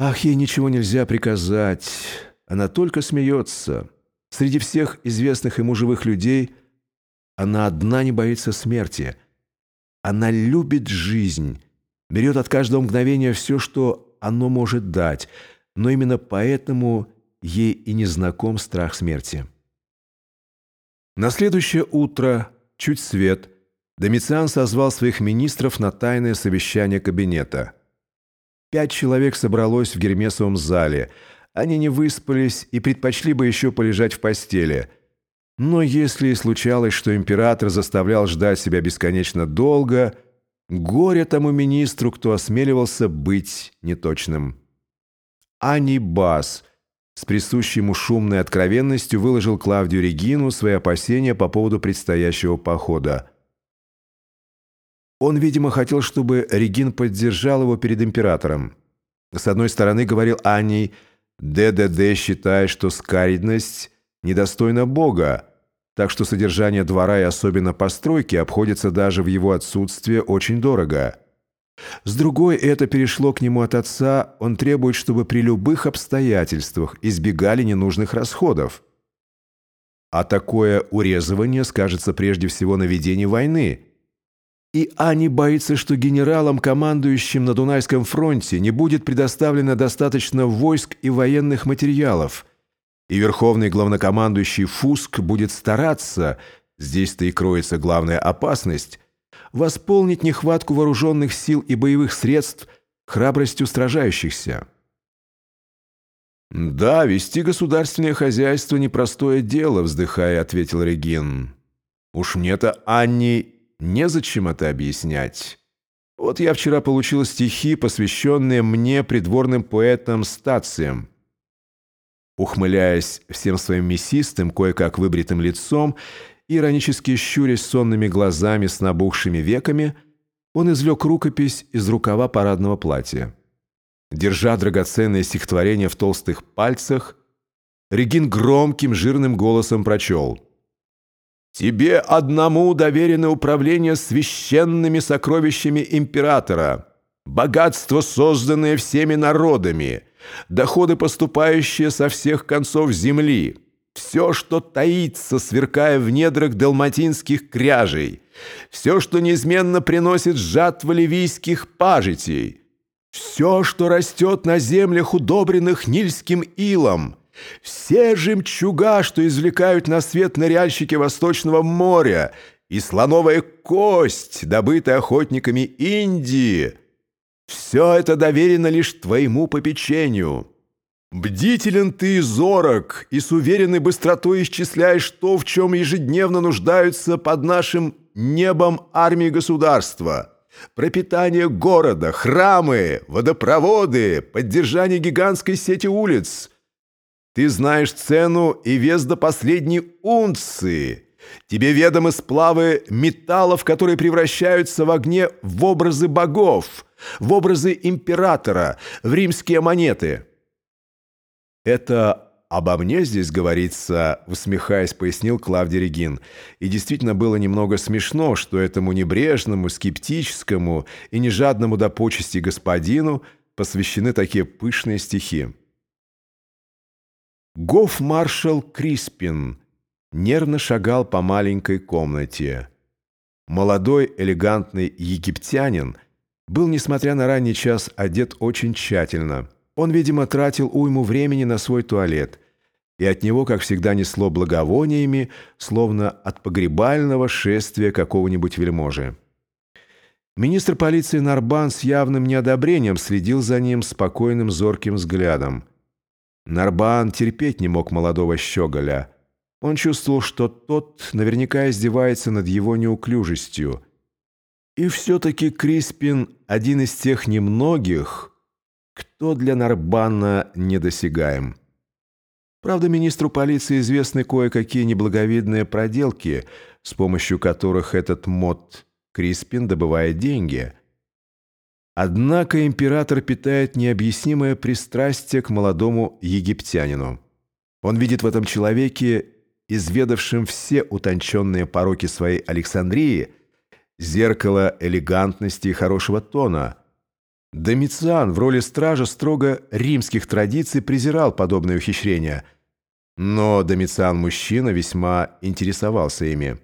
Ах, ей ничего нельзя приказать. Она только смеется. Среди всех известных ему живых людей она одна не боится смерти. Она любит жизнь, берет от каждого мгновения все, что оно может дать, но именно поэтому ей и не знаком страх смерти. На следующее утро, чуть свет, Домициан созвал своих министров на тайное совещание кабинета. Пять человек собралось в Гермесовом зале. Они не выспались и предпочли бы еще полежать в постели. Но если случалось, что император заставлял ждать себя бесконечно долго, горе тому министру, кто осмеливался быть неточным. Анибас – с присущей ему шумной откровенностью выложил Клавдию Регину свои опасения по поводу предстоящего похода. Он, видимо, хотел, чтобы Регин поддержал его перед императором. С одной стороны, говорил Аней, ДДД считает, что скаридность недостойна Бога, так что содержание двора и особенно постройки обходится даже в его отсутствие очень дорого. С другой, это перешло к нему от отца, он требует, чтобы при любых обстоятельствах избегали ненужных расходов. А такое урезывание скажется прежде всего на ведении войны. И Ани боится, что генералам, командующим на Дунайском фронте, не будет предоставлено достаточно войск и военных материалов. И верховный главнокомандующий Фуск будет стараться, здесь-то и кроется главная опасность, восполнить нехватку вооруженных сил и боевых средств храбростью сражающихся. «Да, вести государственное хозяйство – непростое дело», – вздыхая, ответил Регин. «Уж мне-то, Анни, незачем это объяснять. Вот я вчера получил стихи, посвященные мне придворным поэтам-стациям. Ухмыляясь всем своим мясистым, кое-как выбритым лицом, Иронически щурясь сонными глазами с набухшими веками, он извлек рукопись из рукава парадного платья. Держа драгоценное стихотворение в толстых пальцах, Регин громким жирным голосом прочел «Тебе одному доверено управление священными сокровищами императора, богатство, созданное всеми народами, доходы, поступающие со всех концов земли» все, что таится, сверкая в недрах далматинских кряжей, все, что неизменно приносит жатва ливийских пажитей, все, что растет на землях, удобренных нильским илом, все жемчуга, что извлекают на свет ныряльщики Восточного моря, и слоновая кость, добытая охотниками Индии, все это доверено лишь твоему попечению». Бдителен ты и зорок, и с уверенной быстротой исчисляешь то, в чем ежедневно нуждаются под нашим небом армии государства. Пропитание города, храмы, водопроводы, поддержание гигантской сети улиц. Ты знаешь цену и вес до последней унции. Тебе ведомы сплавы металлов, которые превращаются в огне в образы богов, в образы императора, в римские монеты». «Это обо мне здесь говорится», — усмехаясь, пояснил Клавдий Регин. И действительно было немного смешно, что этому небрежному, скептическому и нежадному до почести господину посвящены такие пышные стихи. Гоф-маршал Криспин нервно шагал по маленькой комнате. Молодой элегантный египтянин был, несмотря на ранний час, одет очень тщательно — он, видимо, тратил уйму времени на свой туалет, и от него, как всегда, несло благовониями, словно от погребального шествия какого-нибудь вельможи. Министр полиции Нарбан с явным неодобрением следил за ним спокойным зорким взглядом. Нарбан терпеть не мог молодого щеголя. Он чувствовал, что тот наверняка издевается над его неуклюжестью. И все-таки Криспин – один из тех немногих – кто для Нарбана недосягаем. Правда, министру полиции известны кое-какие неблаговидные проделки, с помощью которых этот мод Криспин добывает деньги. Однако император питает необъяснимое пристрастие к молодому египтянину. Он видит в этом человеке, изведавшем все утонченные пороки своей Александрии, зеркало элегантности и хорошего тона – Домициан в роли стража строго римских традиций презирал подобные ухищрения, но Домициан-мужчина весьма интересовался ими.